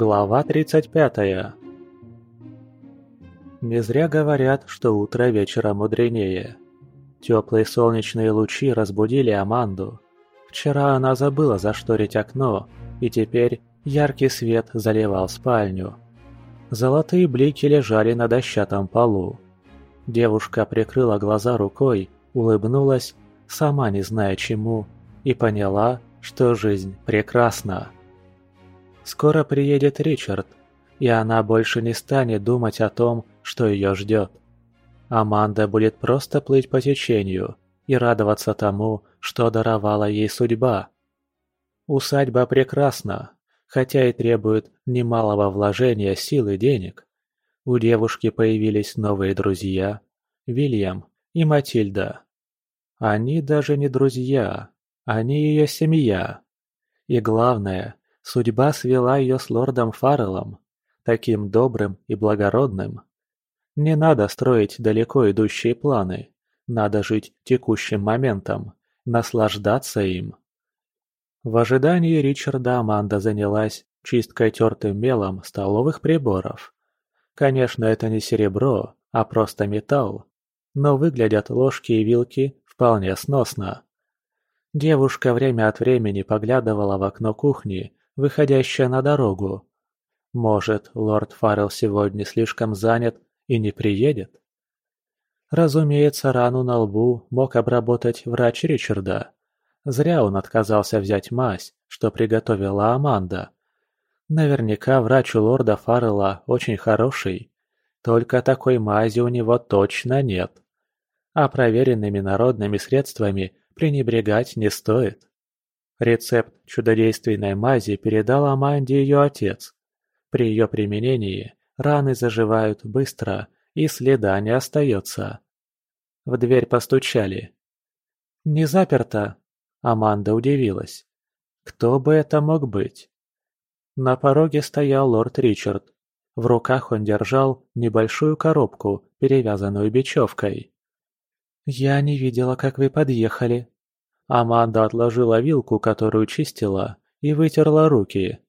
Глава 35 Не зря говорят, что утро вечера мудренее. Теплые солнечные лучи разбудили Аманду. Вчера она забыла зашторить окно, и теперь яркий свет заливал спальню. Золотые блики лежали на дощатом полу. Девушка прикрыла глаза рукой, улыбнулась, сама не зная чему, и поняла, что жизнь прекрасна. Скоро приедет Ричард, и она больше не станет думать о том, что ее ждет. Аманда будет просто плыть по течению и радоваться тому, что даровала ей судьба. Усадьба прекрасна, хотя и требует немалого вложения сил и денег. У девушки появились новые друзья – Вильям и Матильда. Они даже не друзья, они ее семья. И главное, судьба свела ее с лордом Фарреллом, таким добрым и благородным. Не надо строить далеко идущие планы, надо жить текущим моментом, наслаждаться им. В ожидании Ричарда Аманда занялась чисткой тертым мелом столовых приборов. Конечно, это не серебро, а просто металл, но выглядят ложки и вилки вполне сносно. Девушка время от времени поглядывала в окно кухни, выходящее на дорогу. Может, лорд Фаррелл сегодня слишком занят и не приедет? Разумеется, рану на лбу мог обработать врач Ричарда. Зря он отказался взять мазь, что приготовила Аманда. Наверняка врач у лорда Фаррелла очень хороший. Только такой мази у него точно нет. А проверенными народными средствами пренебрегать не стоит. Рецепт чудодейственной мази передал Аманде ее отец. При ее применении раны заживают быстро и следа не остается. В дверь постучали. «Не заперто?» Аманда удивилась. Кто бы это мог быть? На пороге стоял лорд Ричард. В руках он держал небольшую коробку, перевязанную бечевкой. «Я не видела, как вы подъехали». Аманда отложила вилку, которую чистила, и вытерла руки.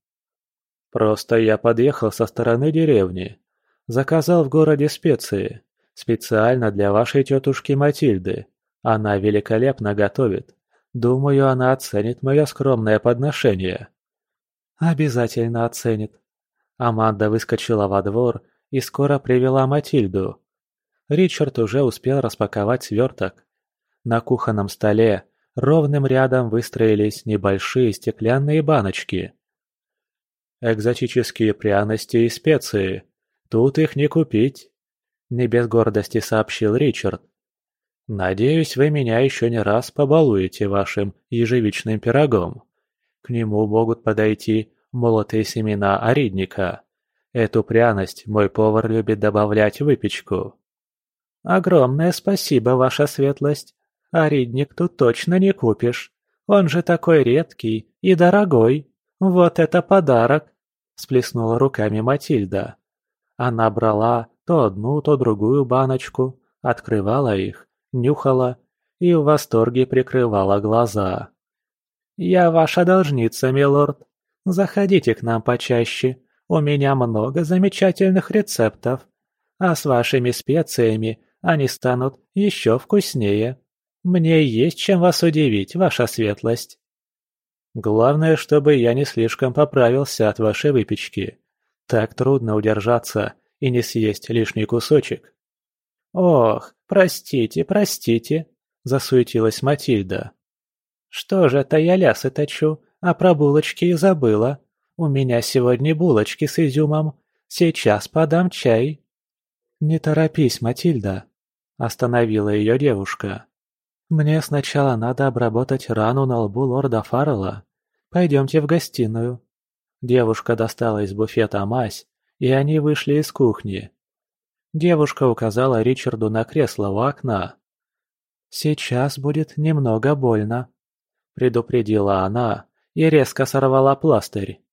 «Просто я подъехал со стороны деревни. Заказал в городе специи. Специально для вашей тетушки Матильды. Она великолепно готовит. Думаю, она оценит мое скромное подношение». «Обязательно оценит». Аманда выскочила во двор и скоро привела Матильду. Ричард уже успел распаковать сверток. На кухонном столе ровным рядом выстроились небольшие стеклянные баночки. «Экзотические пряности и специи. Тут их не купить», — не без гордости сообщил Ричард. «Надеюсь, вы меня еще не раз побалуете вашим ежевичным пирогом. К нему могут подойти молотые семена оридника. Эту пряность мой повар любит добавлять в выпечку». «Огромное спасибо, ваша светлость. А ридник тут точно не купишь. Он же такой редкий и дорогой. Вот это подарок!» Сплеснула руками Матильда. Она брала то одну, то другую баночку, открывала их, нюхала и в восторге прикрывала глаза. «Я ваша должница, милорд. Заходите к нам почаще. У меня много замечательных рецептов. А с вашими специями они станут еще вкуснее. Мне есть чем вас удивить, ваша светлость. Главное, чтобы я не слишком поправился от вашей выпечки. Так трудно удержаться и не съесть лишний кусочек. Ох, простите, простите, засуетилась Матильда. Что же это я лясы точу, а про булочки и забыла. У меня сегодня булочки с изюмом. Сейчас подам чай. Не торопись, Матильда, Остановила ее девушка. «Мне сначала надо обработать рану на лбу лорда Фаррелла. Пойдемте в гостиную». Девушка достала из буфета мазь, и они вышли из кухни. Девушка указала Ричарду на кресло у окна. «Сейчас будет немного больно», — предупредила она и резко сорвала пластырь.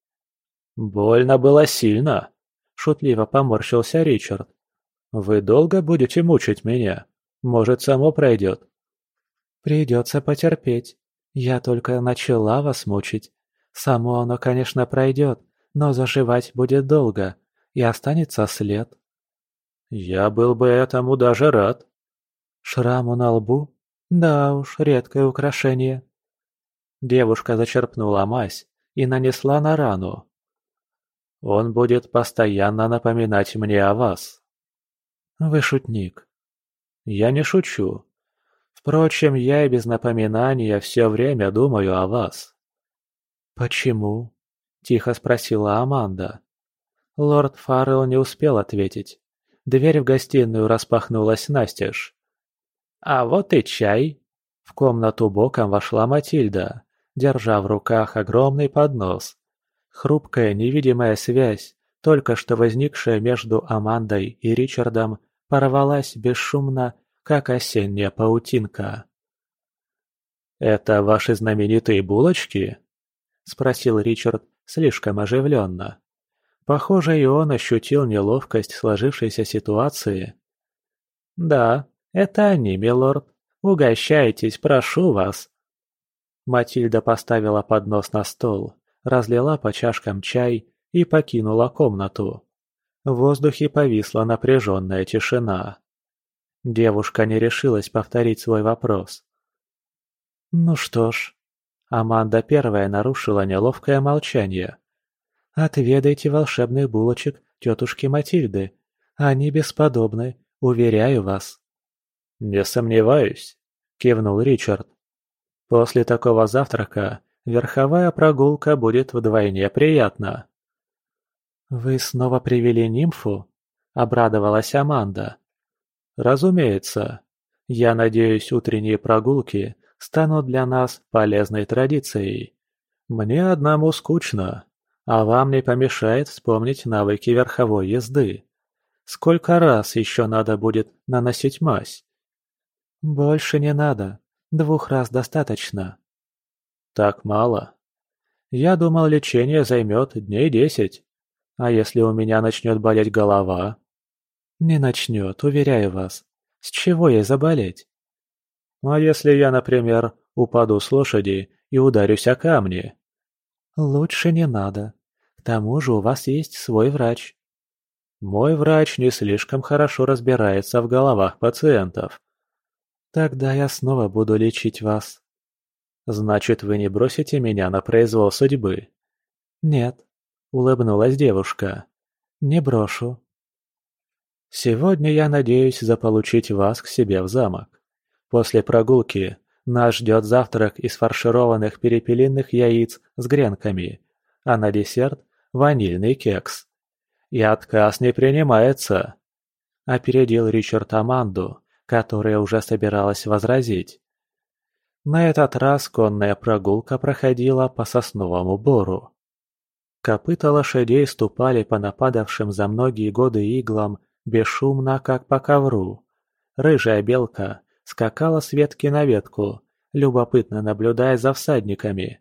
«Больно было сильно», — шутливо поморщился Ричард. Вы долго будете мучить меня? Может, само пройдет?» «Придется потерпеть. Я только начала вас мучить. Само оно, конечно, пройдет, но заживать будет долго, и останется след. Я был бы этому даже рад. Шраму на лбу? Да уж, редкое украшение. Девушка зачерпнула мазь и нанесла на рану. Он будет постоянно напоминать мне о вас. Вы шутник. Я не шучу. Впрочем, я и без напоминания все время думаю о вас. Почему? Тихо спросила Аманда. Лорд Фаррелл не успел ответить. Дверь в гостиную распахнулась настежь. «А вот и чай!» В комнату боком вошла Матильда, держа в руках огромный поднос. Хрупкая невидимая связь, только что возникшая между Амандой и Ричардом, порвалась бесшумно, как осенняя паутинка. «Это ваши знаменитые булочки?» – спросил Ричард слишком оживленно. Похоже, и он ощутил неловкость сложившейся ситуации. «Да, это они, милорд. Угощайтесь, прошу вас». Матильда поставила поднос на стол, разлила по чашкам чай и покинула комнату. В воздухе повисла напряженная тишина. Девушка не решилась повторить свой вопрос. «Ну что ж...» Аманда первая нарушила неловкое молчание. «Отведайте волшебных булочек тетушки Матильды. Они бесподобны, уверяю вас». «Не сомневаюсь», — кивнул Ричард. «После такого завтрака верховая прогулка будет вдвойне приятна». «Вы снова привели нимфу?» — обрадовалась Аманда. «Разумеется. Я надеюсь, утренние прогулки станут для нас полезной традицией. Мне одному скучно, а вам не помешает вспомнить навыки верховой езды. Сколько раз еще надо будет наносить мазь?» «Больше не надо. Двух раз достаточно». «Так мало. Я думал, лечение займет дней десять. А если у меня начнет болеть голова?» «Не начнет, уверяю вас. С чего ей заболеть?» «А если я, например, упаду с лошади и ударюсь о камни?» «Лучше не надо. К тому же у вас есть свой врач». «Мой врач не слишком хорошо разбирается в головах пациентов. Тогда я снова буду лечить вас. Значит, вы не бросите меня на произвол судьбы? Нет, улыбнулась девушка. Не брошу. Сегодня я надеюсь заполучить вас к себе в замок. После прогулки нас ждет завтрак из фаршированных перепелиных яиц с гренками, а на десерт – ванильный кекс. И отказ не принимается. Опередил Ричард Аманду, которая уже собиралась возразить. На этот раз конная прогулка проходила по сосновому бору. Копыта лошадей ступали по нападавшим за многие годы иглам бесшумно, как по ковру. Рыжая белка скакала с ветки на ветку, любопытно наблюдая за всадниками.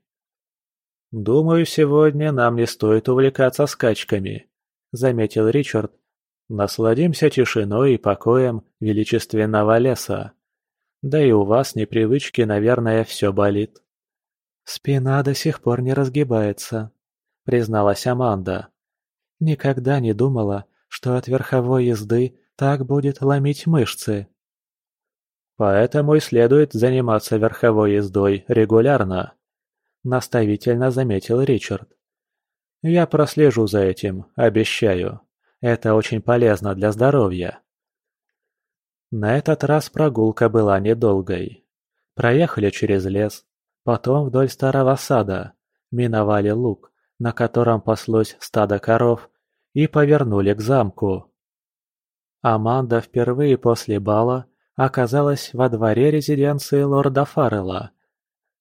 «Думаю, сегодня нам не стоит увлекаться скачками», — заметил Ричард, Насладимся тишиной и покоем величественного леса. Да и у вас непривычки, наверное, все болит. Спина до сих пор не разгибается, призналась Аманда. Никогда не думала, что от верховой езды так будет ломить мышцы. Поэтому и следует заниматься верховой ездой регулярно, наставительно заметил Ричард. Я прослежу за этим, обещаю. Это очень полезно для здоровья. На этот раз прогулка была недолгой. Проехали через лес, потом вдоль старого сада, миновали луг, на котором паслось стадо коров, и повернули к замку. Аманда впервые после бала оказалась во дворе резиденции лорда Фаррелла,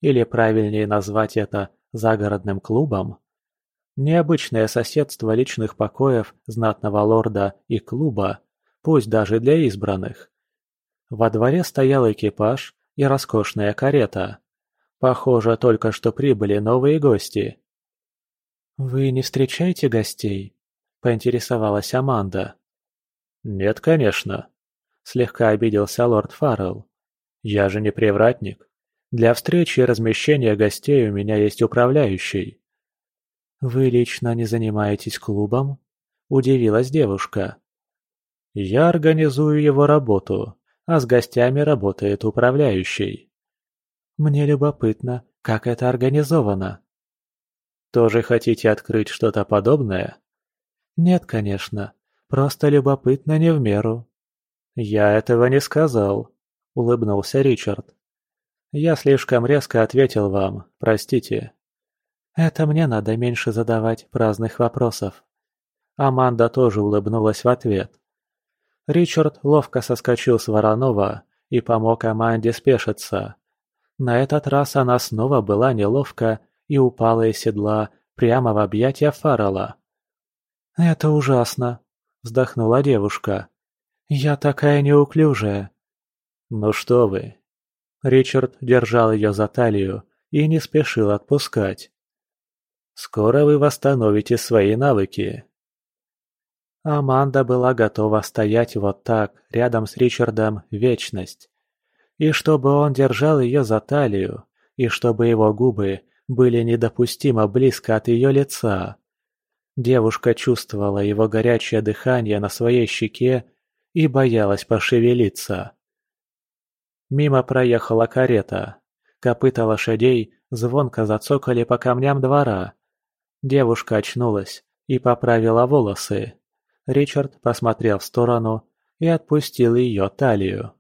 или правильнее назвать это загородным клубом. Необычное соседство личных покоев знатного лорда и клуба, пусть даже для избранных. Во дворе стоял экипаж и роскошная карета. Похоже, только что прибыли новые гости. «Вы не встречаете гостей?» – поинтересовалась Аманда. «Нет, конечно», – слегка обиделся лорд Фаррелл. «Я же не привратник. Для встречи и размещения гостей у меня есть управляющий». «Вы лично не занимаетесь клубом?» – удивилась девушка. «Я организую его работу, а с гостями работает управляющий». «Мне любопытно, как это организовано?» «Тоже хотите открыть что-то подобное?» «Нет, конечно. Просто любопытно не в меру». «Я этого не сказал», – улыбнулся Ричард. «Я слишком резко ответил вам, простите». Это мне надо меньше задавать праздных вопросов. Аманда тоже улыбнулась в ответ. Ричард ловко соскочил с Воронова и помог Аманде спешиться. На этот раз она снова была неловко и упала из седла прямо в объятия Фаррелла. «Это ужасно», — вздохнула девушка. «Я такая неуклюжая». «Ну что вы». Ричард держал ее за талию и не спешил отпускать. Скоро вы восстановите свои навыки. Аманда была готова стоять вот так, рядом с Ричардом, вечность. И чтобы он держал ее за талию, и чтобы его губы были недопустимо близко от ее лица. Девушка чувствовала его горячее дыхание на своей щеке и боялась пошевелиться. Мимо проехала карета. Копыта лошадей звонко зацокали по камням двора, Девушка очнулась и поправила волосы. Ричард посмотрел в сторону и отпустил ее талию.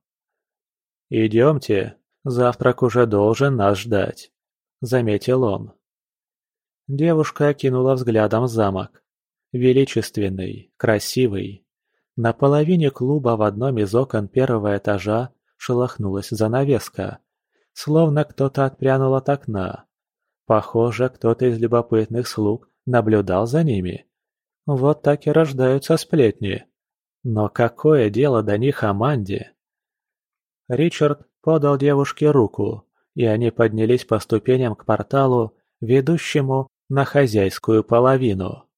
«Идемте, завтрак уже должен нас ждать», — заметил он. Девушка окинула взглядом замок. Величественный, красивый. На половине клуба в одном из окон первого этажа шелохнулась занавеска, словно кто-то отпрянул от окна. Похоже, кто-то из любопытных слуг наблюдал за ними. Вот так и рождаются сплетни. Но какое дело до них Аманде? Ричард подал девушке руку, и они поднялись по ступеням к порталу, ведущему на хозяйскую половину.